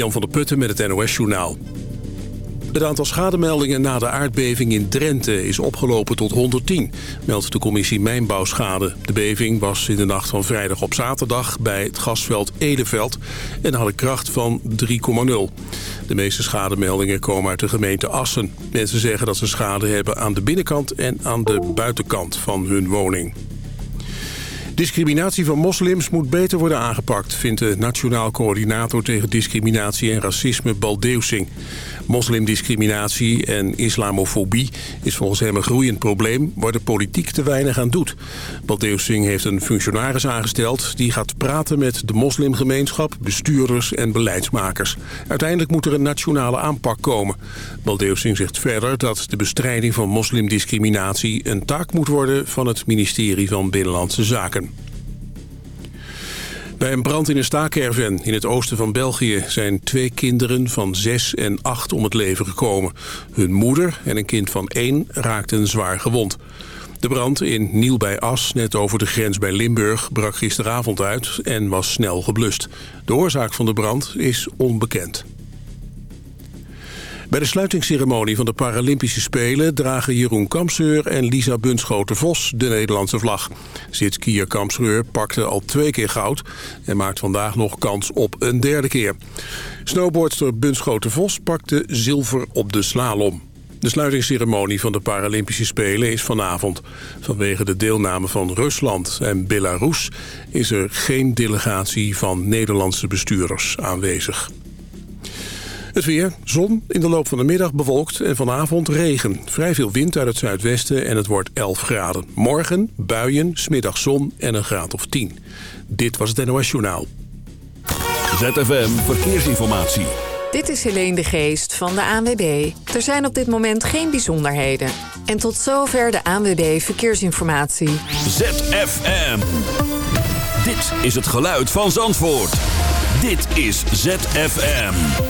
Jan van der Putten met het NOS-journaal. Het aantal schademeldingen na de aardbeving in Drenthe is opgelopen tot 110, meldt de commissie Mijnbouwschade. De beving was in de nacht van vrijdag op zaterdag bij het gasveld Edeveld en had een kracht van 3,0. De meeste schademeldingen komen uit de gemeente Assen. Mensen zeggen dat ze schade hebben aan de binnenkant en aan de buitenkant van hun woning. Discriminatie van moslims moet beter worden aangepakt... vindt de Nationaal Coördinator tegen Discriminatie en Racisme Baldeusing. Moslimdiscriminatie en islamofobie is volgens hem een groeiend probleem... waar de politiek te weinig aan doet. Baldeusing heeft een functionaris aangesteld... die gaat praten met de moslimgemeenschap, bestuurders en beleidsmakers. Uiteindelijk moet er een nationale aanpak komen. Baldeusing zegt verder dat de bestrijding van moslimdiscriminatie... een taak moet worden van het ministerie van Binnenlandse Zaken. Bij een brand in een staakerven in het oosten van België... zijn twee kinderen van zes en acht om het leven gekomen. Hun moeder en een kind van één raakten zwaar gewond. De brand in Niel bij As, net over de grens bij Limburg... brak gisteravond uit en was snel geblust. De oorzaak van de brand is onbekend. Bij de sluitingsceremonie van de Paralympische Spelen... dragen Jeroen Kampseur en Lisa Bunschoten-Vos de Nederlandse vlag. Zitskier Kampseur pakte al twee keer goud... en maakt vandaag nog kans op een derde keer. Snowboardster Bunschoten-Vos pakte zilver op de slalom. De sluitingsceremonie van de Paralympische Spelen is vanavond. Vanwege de deelname van Rusland en Belarus... is er geen delegatie van Nederlandse bestuurders aanwezig. Het weer, zon, in de loop van de middag bewolkt en vanavond regen. Vrij veel wind uit het zuidwesten en het wordt 11 graden. Morgen buien, smiddag zon en een graad of 10. Dit was het NOS Journaal. ZFM Verkeersinformatie. Dit is Helene de Geest van de ANWB. Er zijn op dit moment geen bijzonderheden. En tot zover de ANWB Verkeersinformatie. ZFM. Dit is het geluid van Zandvoort. Dit is ZFM.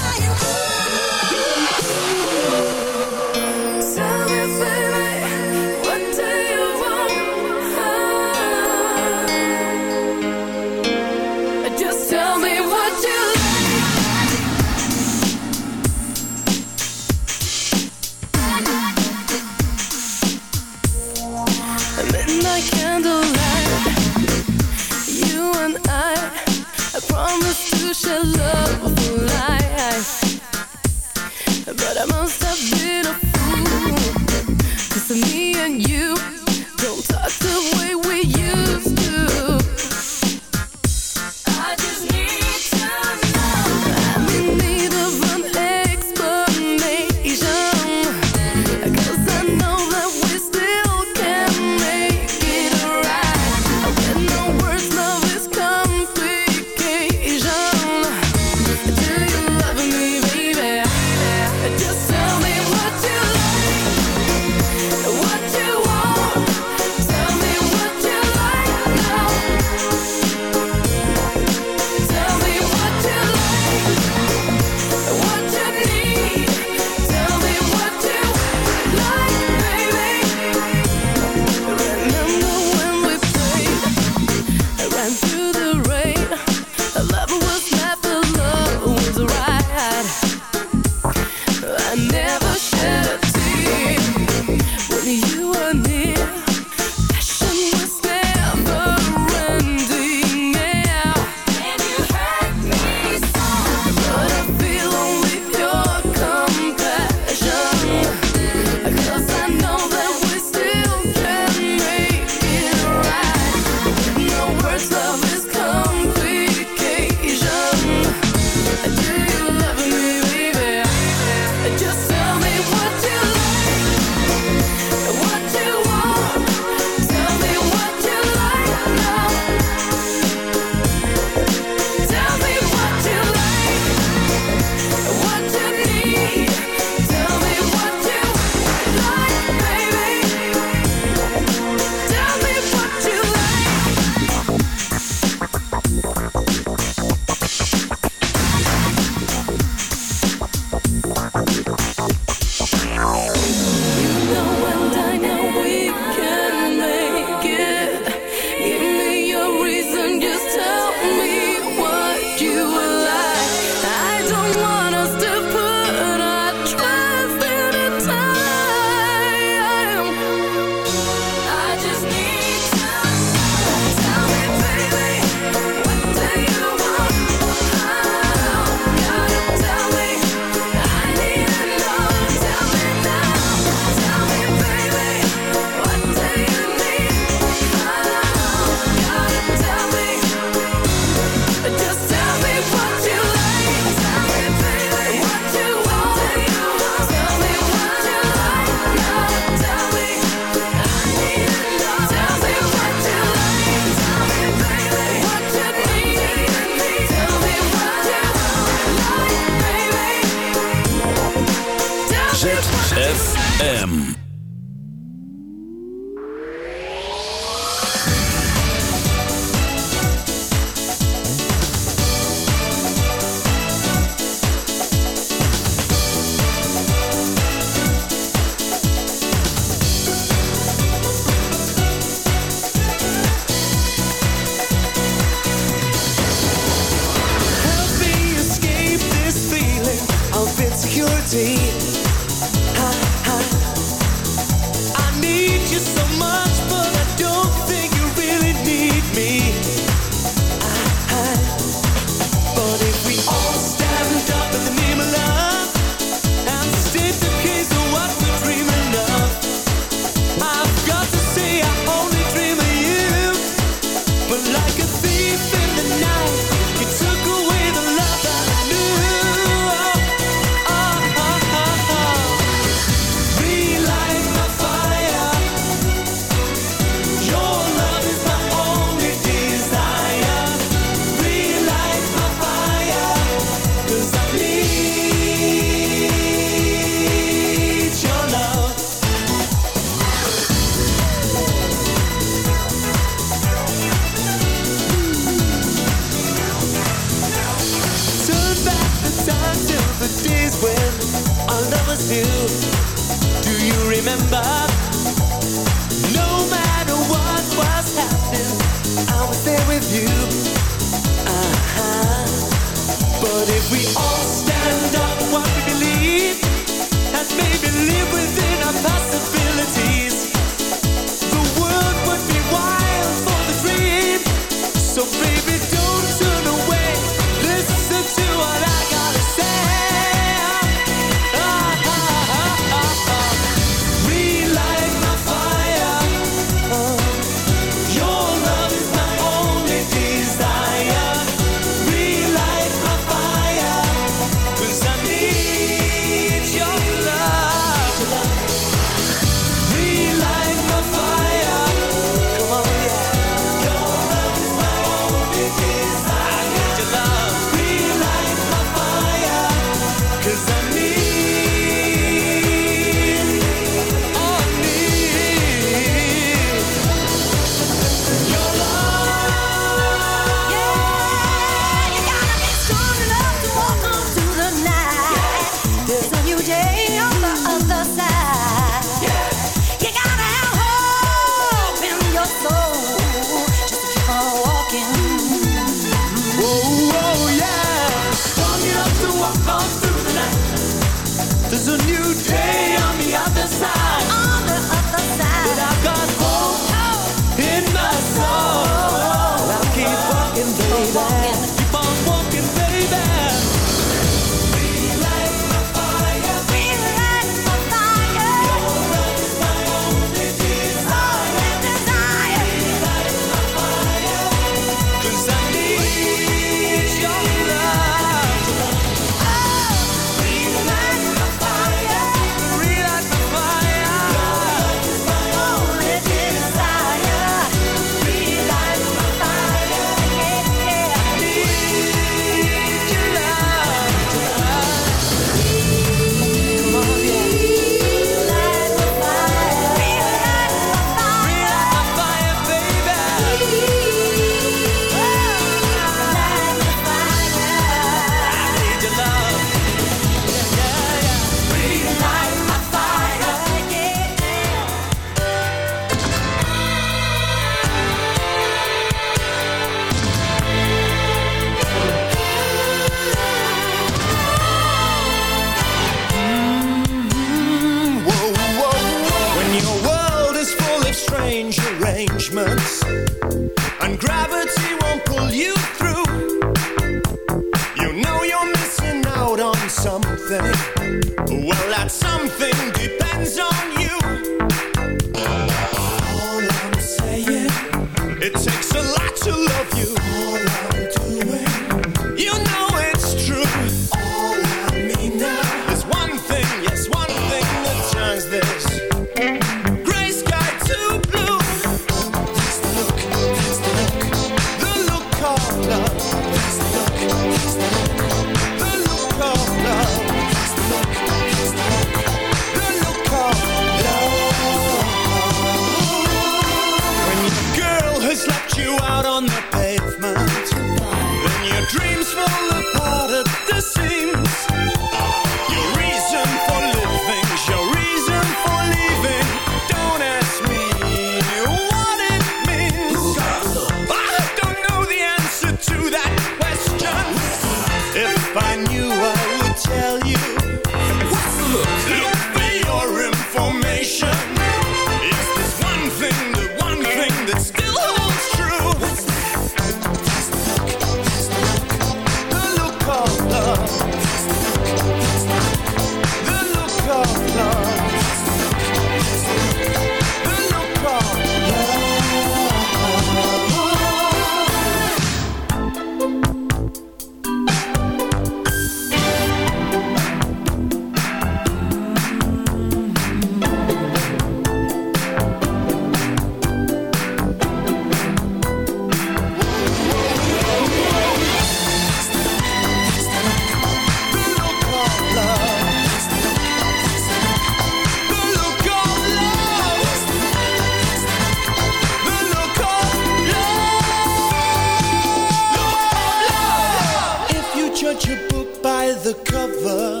the cover,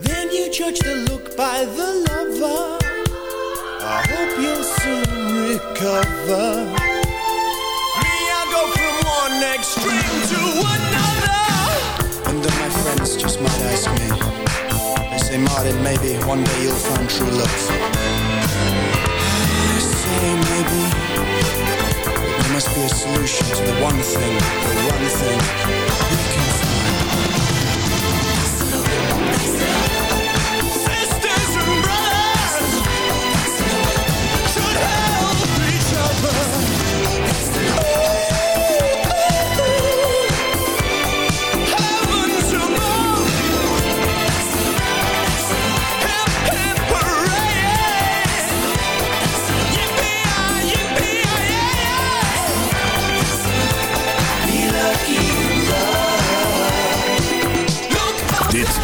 then you judge the look by the lover. I hope you'll soon recover. Me, I go from one extreme to another. And then my friends just might ask me. They say, Martin, maybe one day you'll find true love. They say, maybe. There must be a solution to the one thing, the one thing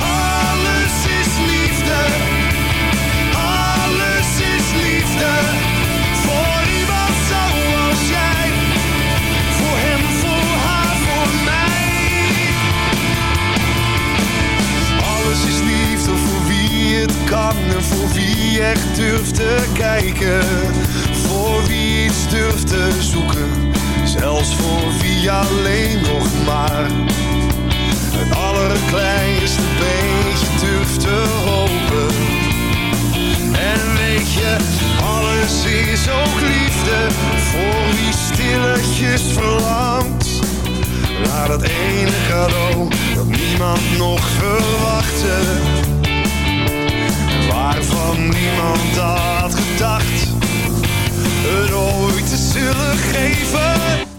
Alles is liefde, alles is liefde. Voor iemand zoals jij, voor hem, voor haar, voor mij. Alles is liefde voor wie het kan en voor wie echt durft te kijken. Voor wie iets durft te zoeken, zelfs voor wie alleen nog maar het allerkleinste beetje durft te hopen. En weet je, alles is ook liefde voor wie stilletjes verlangt. Naar dat ene cadeau dat niemand nog verwachtte. Waarvan niemand had gedacht het ooit te zullen geven.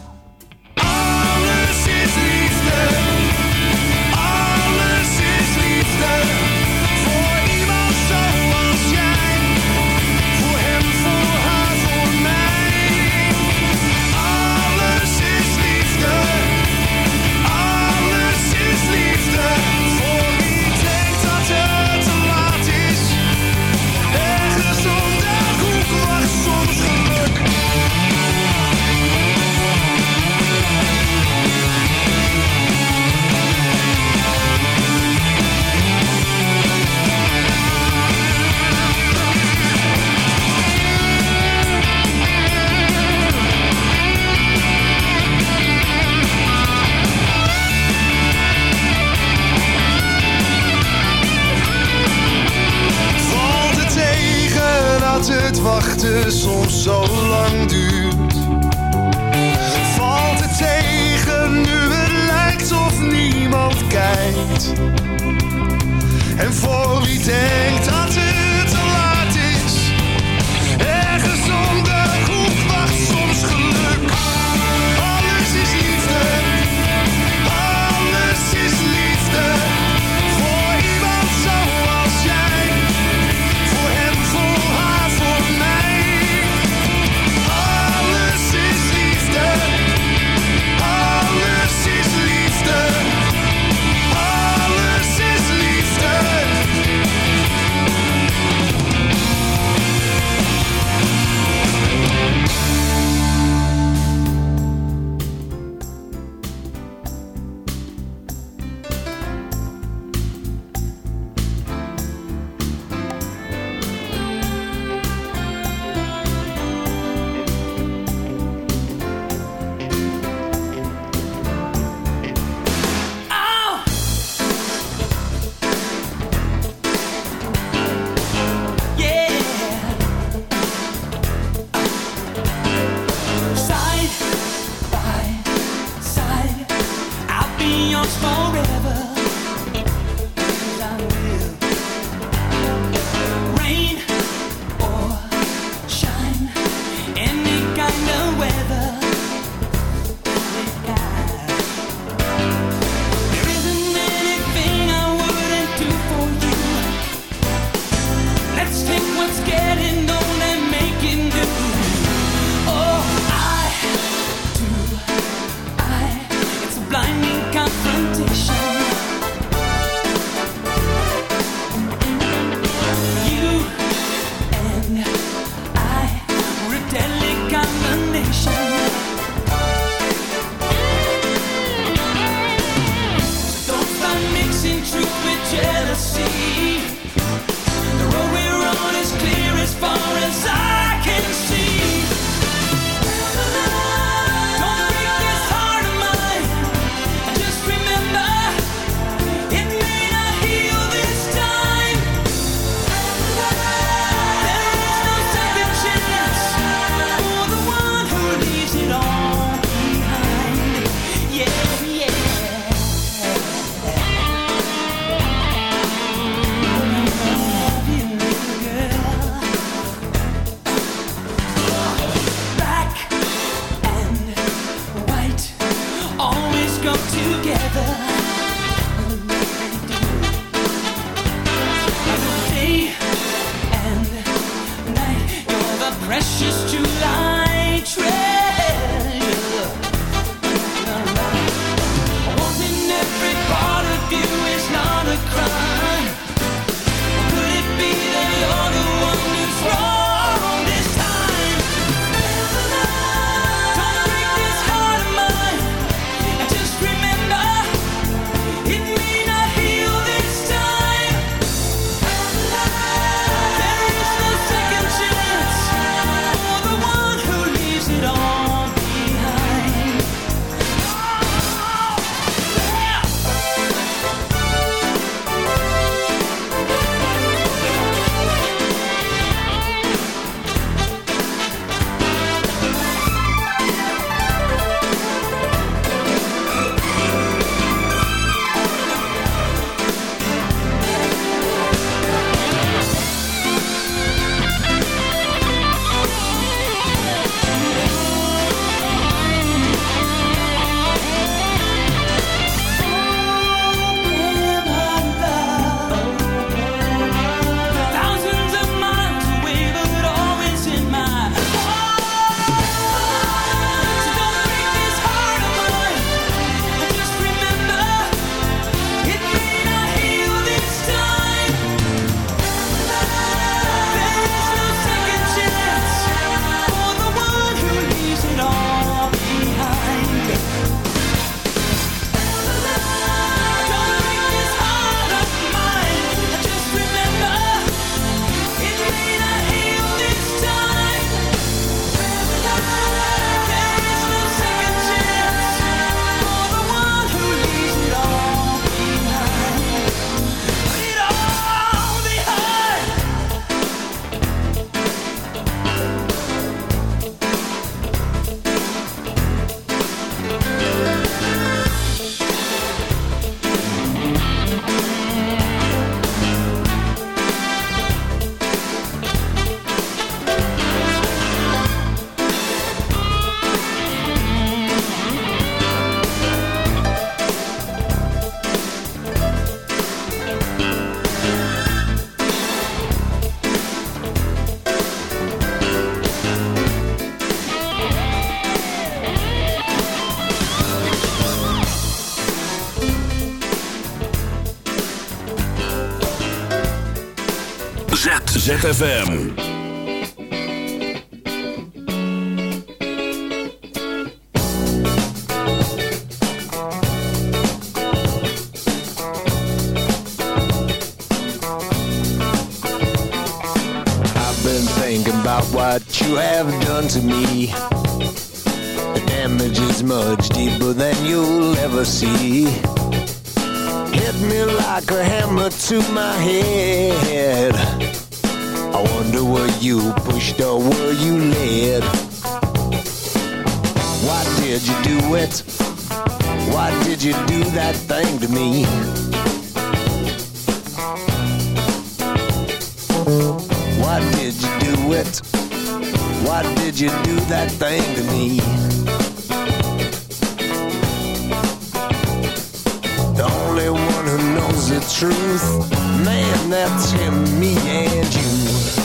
Het wachten soms zo lang duurt? Valt het tegen nu het lijkt of niemand kijkt? En voor wie denkt dat het ZFM. I've been thinking about what you have done to me. The damage is much deeper than you'll ever see. Hit me like a hammer to my head you pushed or were you led? Why did you do it? Why did you do that thing to me? Why did you do it? Why did you do that thing to me? The only one who knows the truth, man, that's him, me and you.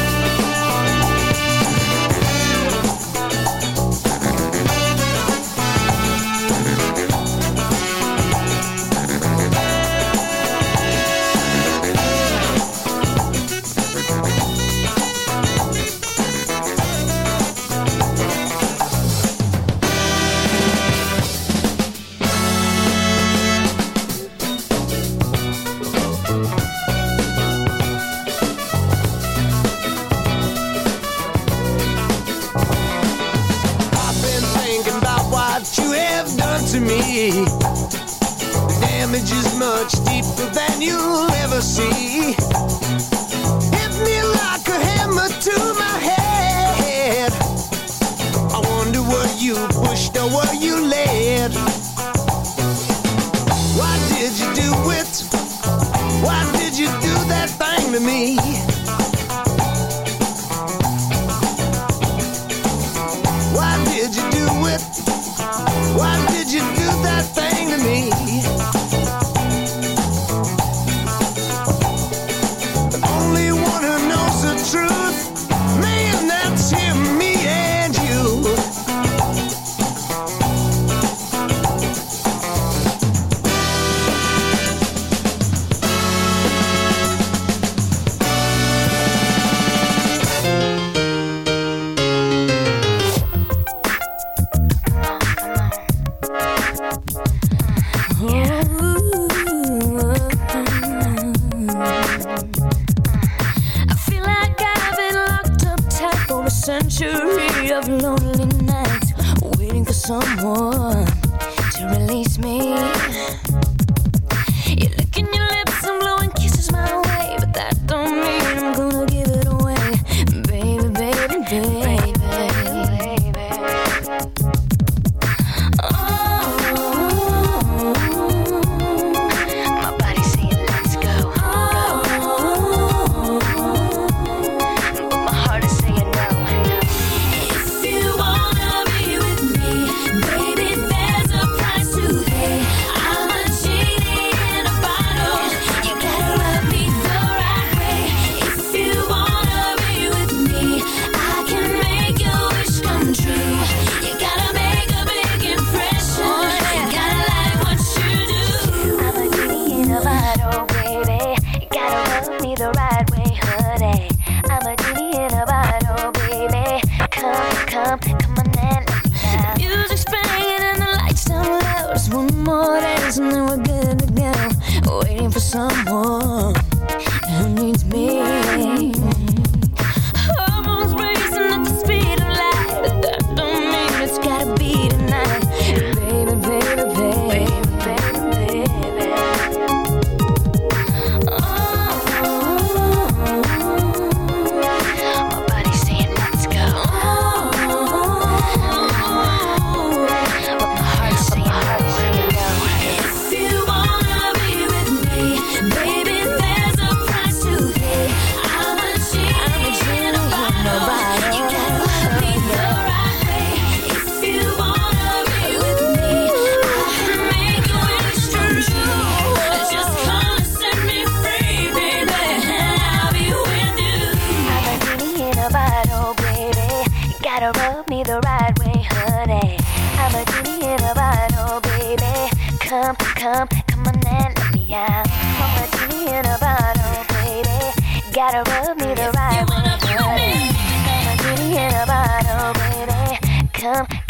century of lonely nights waiting for someone.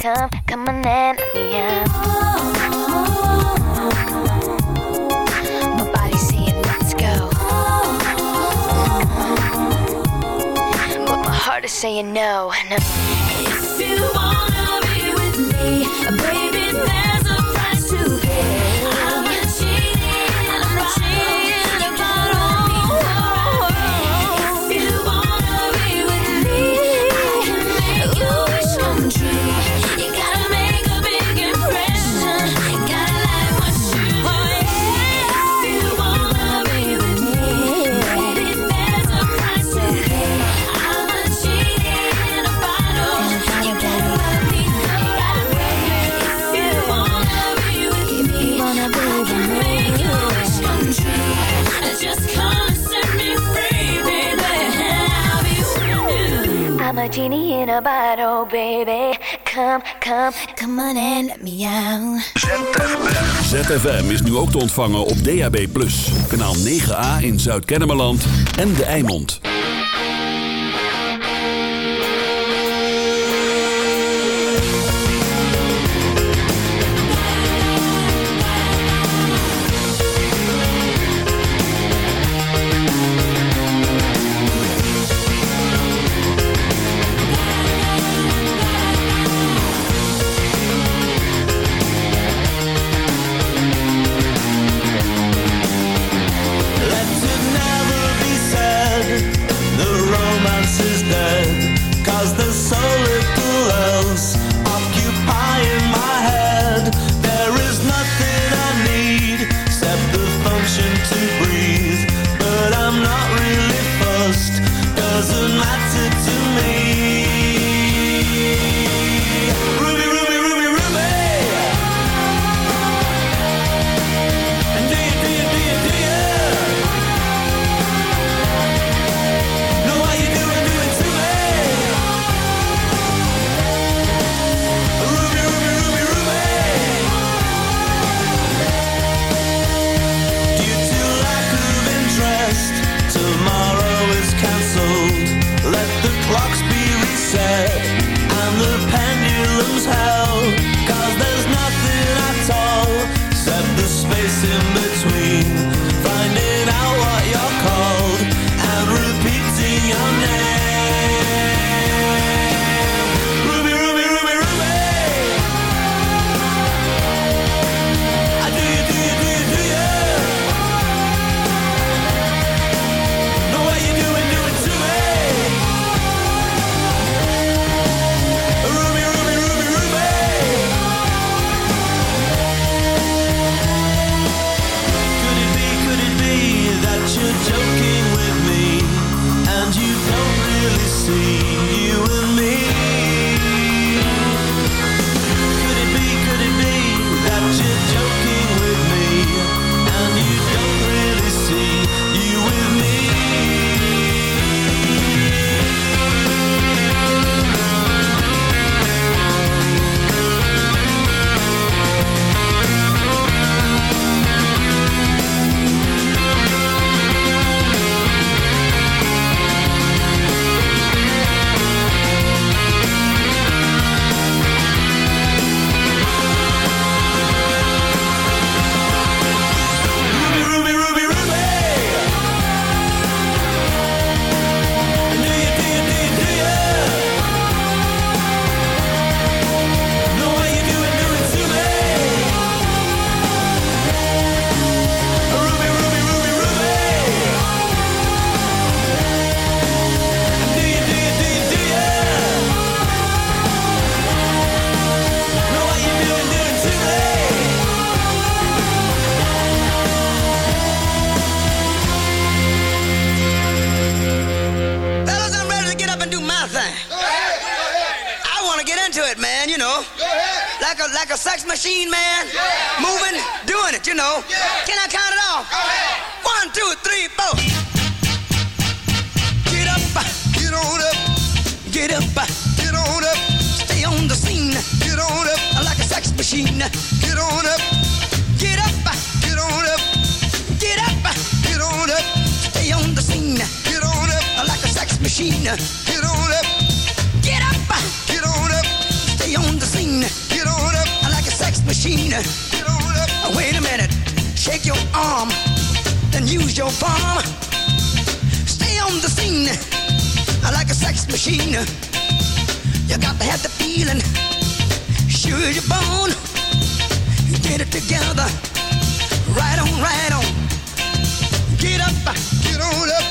come, come on in, yeah. My body's saying let's go, but my heart is saying no. no. baby. Come, come, come on and let me out. ZFM is nu ook te ontvangen op DAB+. Kanaal 9A in Zuid-Kennemerland en De Eimond. use your farm. Stay on the scene like a sex machine. You got to have the feeling, sure your you're born. Get it together, right on, right on. Get up, get on up.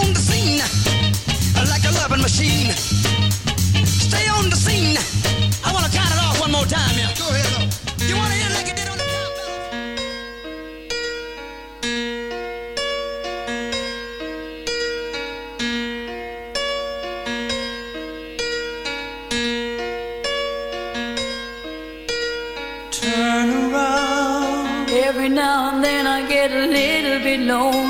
on the scene like a loving machine. Stay on the scene. I want to count it off one more time. Yeah. Go ahead. Up. You want to hear like it did on the Turn around. Every now and then I get a little bit lonely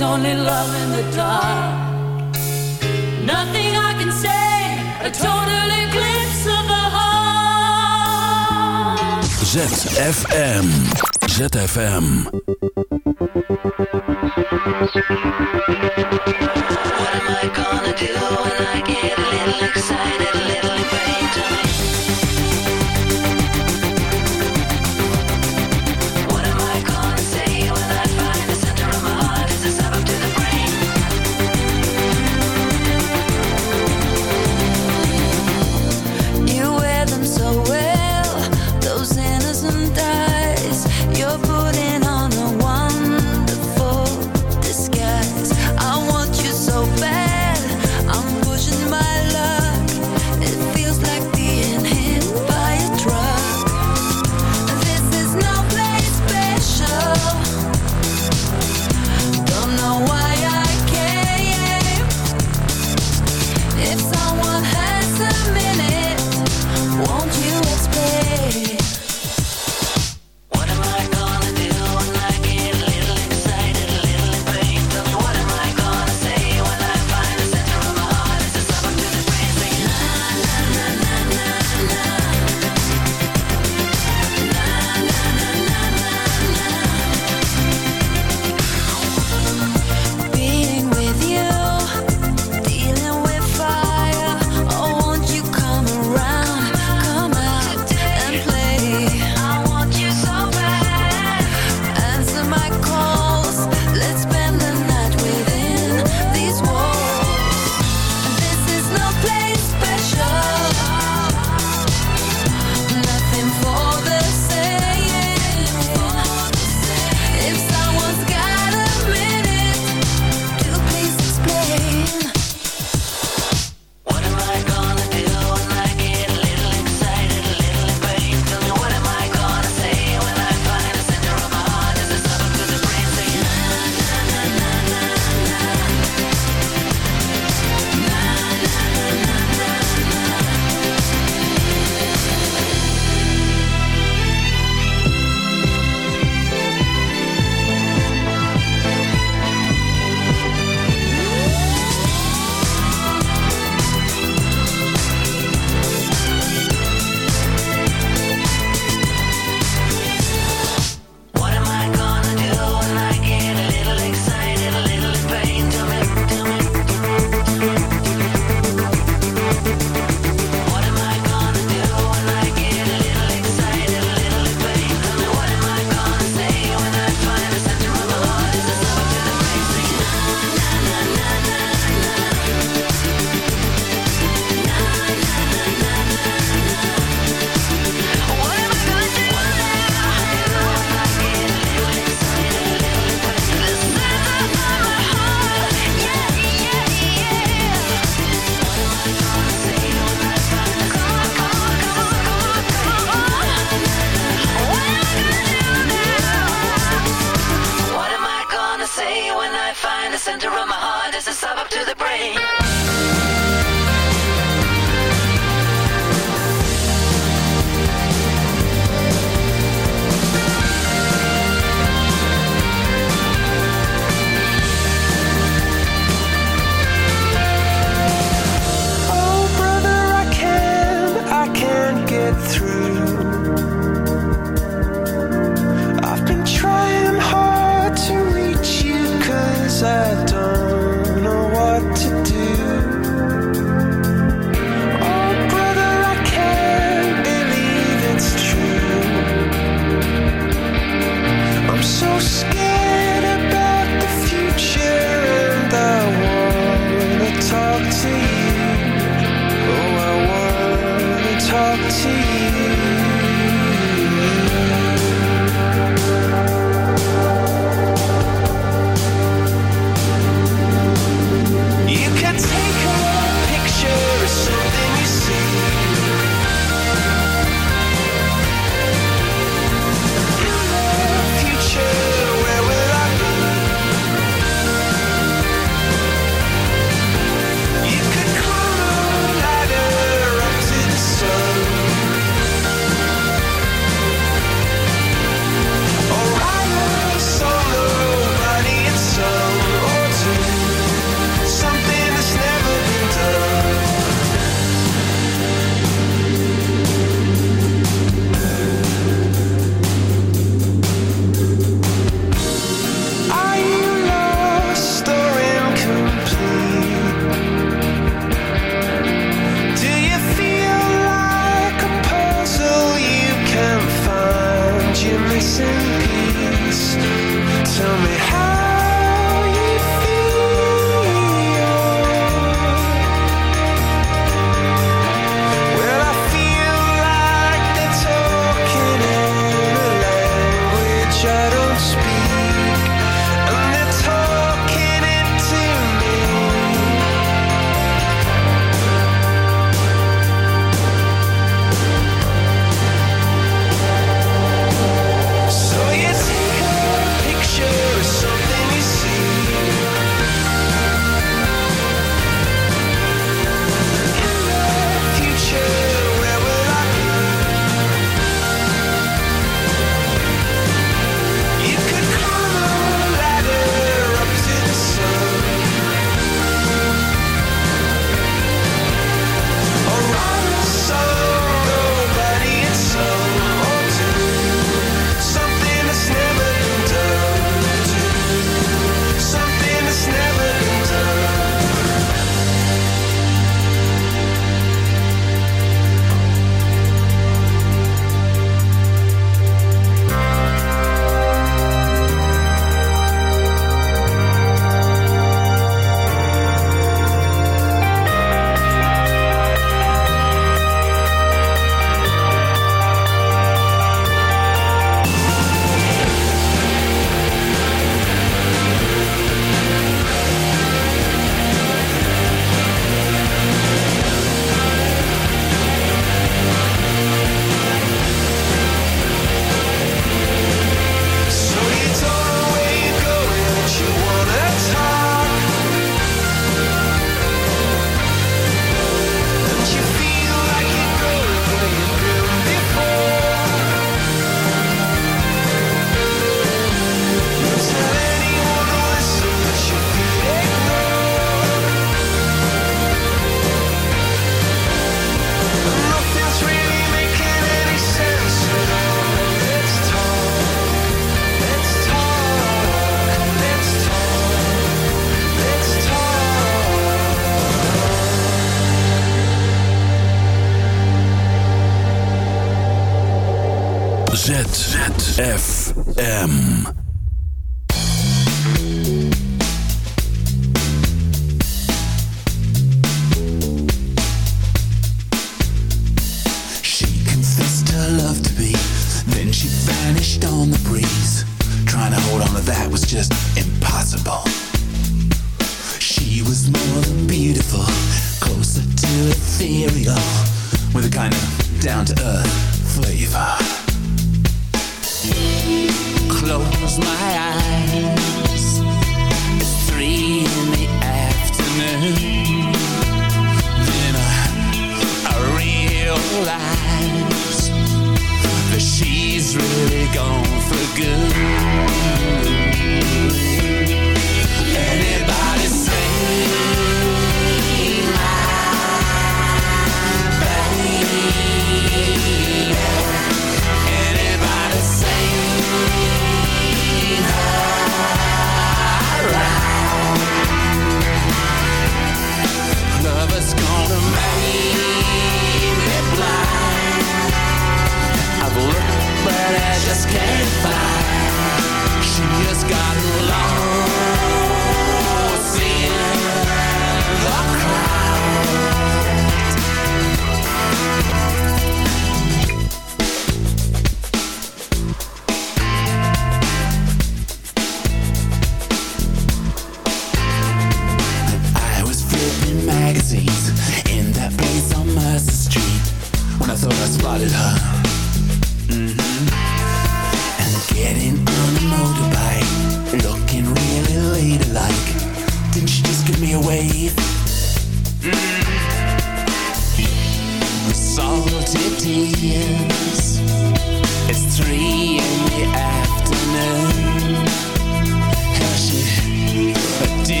There's only love in the dark. Nothing I can say, a total eclipse of the heart. ZFM. ZFM.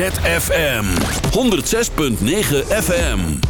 ZFM 106.9 FM.